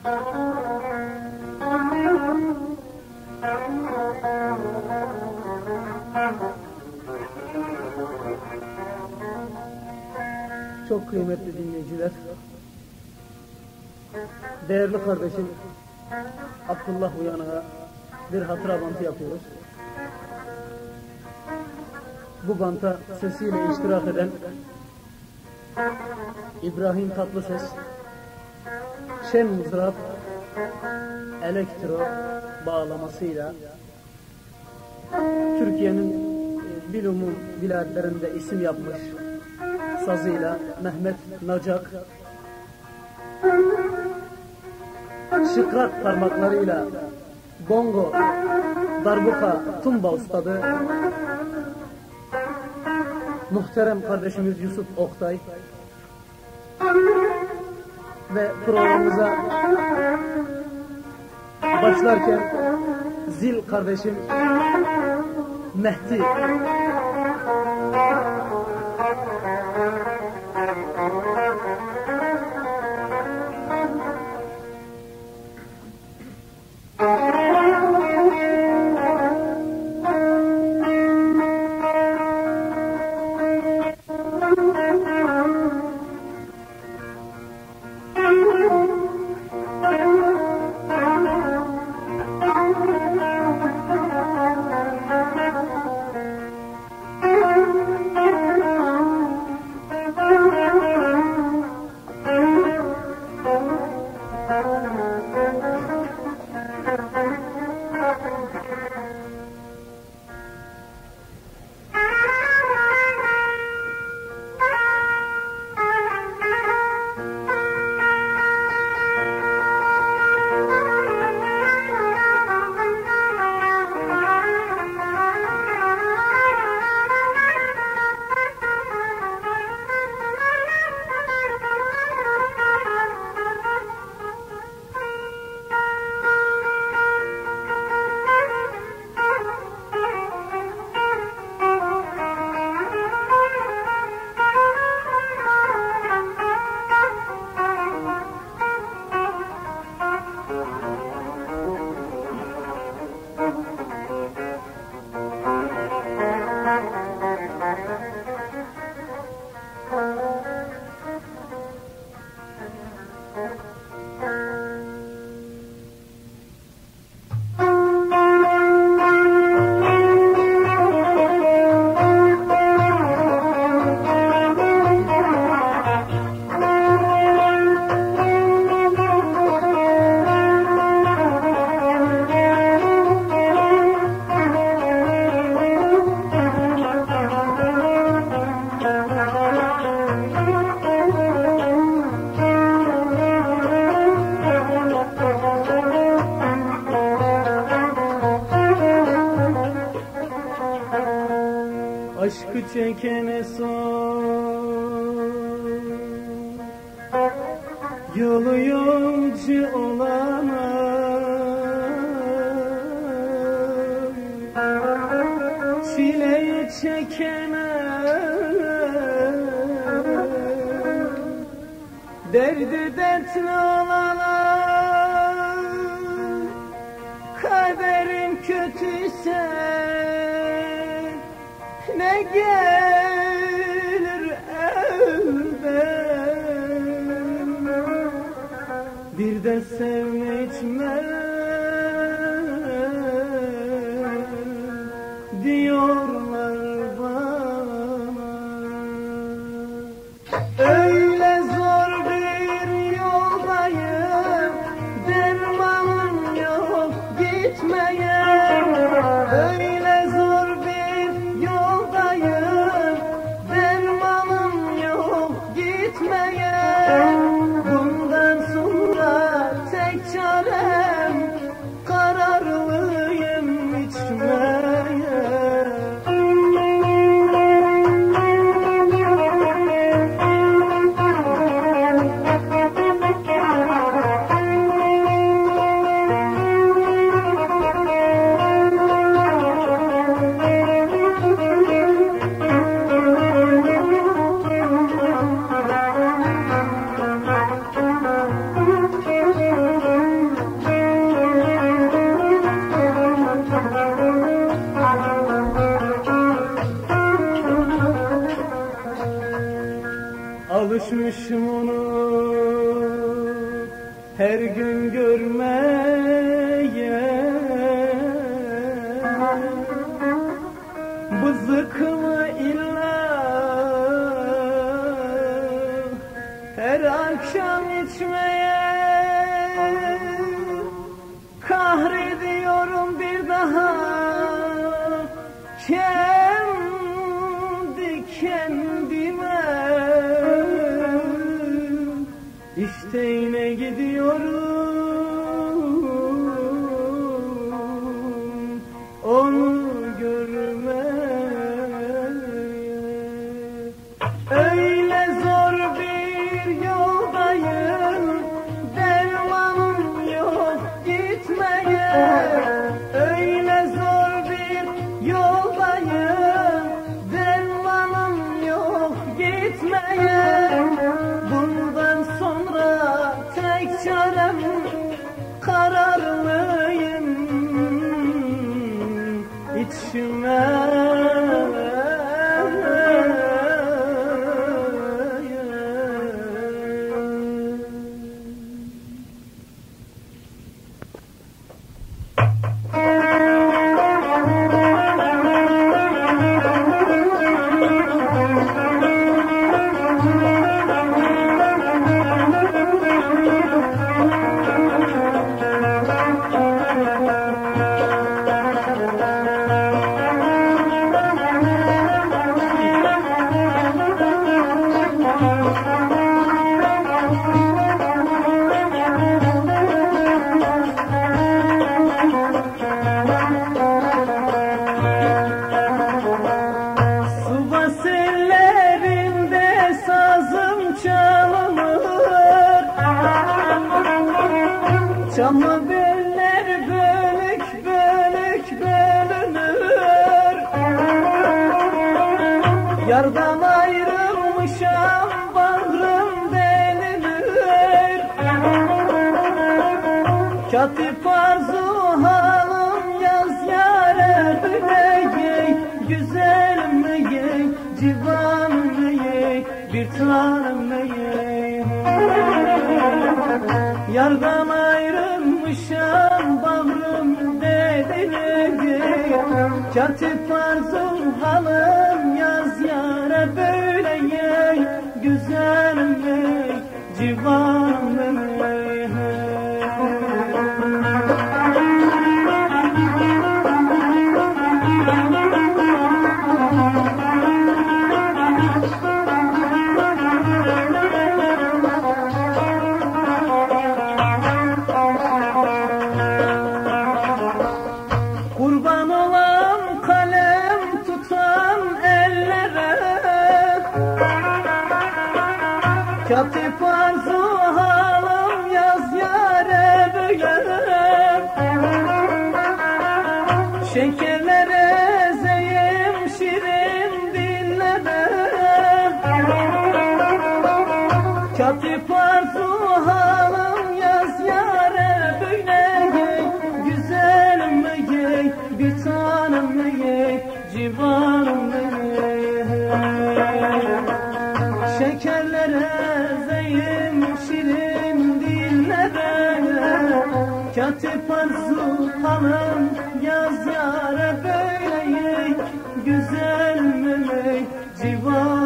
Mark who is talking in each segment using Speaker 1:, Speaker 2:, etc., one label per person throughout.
Speaker 1: Çok kıymetli dinleyiciler, değerli kardeşim Abdullah Uyanık'a bir hatıra bantı yapıyoruz. Bu banta sesiyle iştirak eden İbrahim Tatlıses, Şen Mızrap, elektro bağlamasıyla Türkiye'nin e, bilumum biladlerinde isim yapmış sazıyla Mehmet Nacak şıkrak parmaklarıyla bongo, darbuka, tumba ustadı muhterem kardeşimiz Yusuf Oktay ve programımıza başlarken zil kardeşim Mehdi Aşkı çekene sor Yolu yolcu olana. Çileyi çekene. Derdi dertli olana gelir elden. Bir de sevme diyorlar Bızıkımı illa her akşam içmeye. Kahrediyorum bir daha kendi kendime. İşte yine gidiyorum Öyle zor bir yoldayım. Dermanım yok gitmeye. Bundan sonra tek çarem kararlıyım içime Yardan ayrılmışam bağrım delilir Katip arzu halım yaz yâre büleyey Güzel meyey, civan meyey, bir tanem meyey Yardan ayrılmışam bağrım delilir Katip arzum halım Katip arzu halım yaz yare böyle Şekerlere zeyim şirin dillere Katip Halım yaz yare böyle Güzel meyey, civanım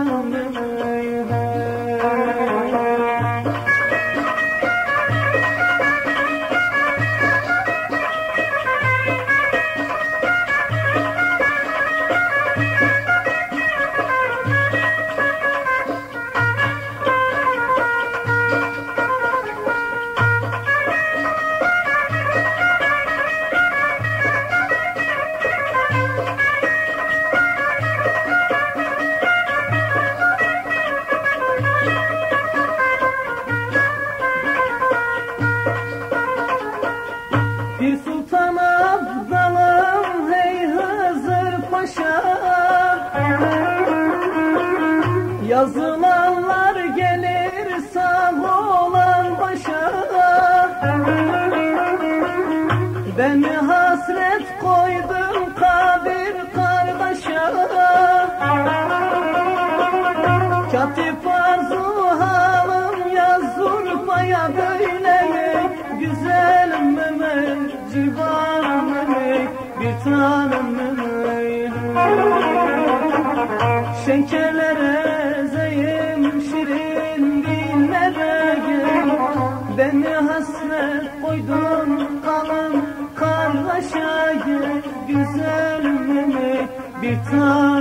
Speaker 1: Kazılanlar gelir sağ olan başa. Beni hasret koydum kabir kardeşa Katip arzu halim yaz zurfaya böyle. Güzel mümel civan mümel bir tanem. Mümel Şekerle kalın kardeşe gel Güzel mimi bir tanem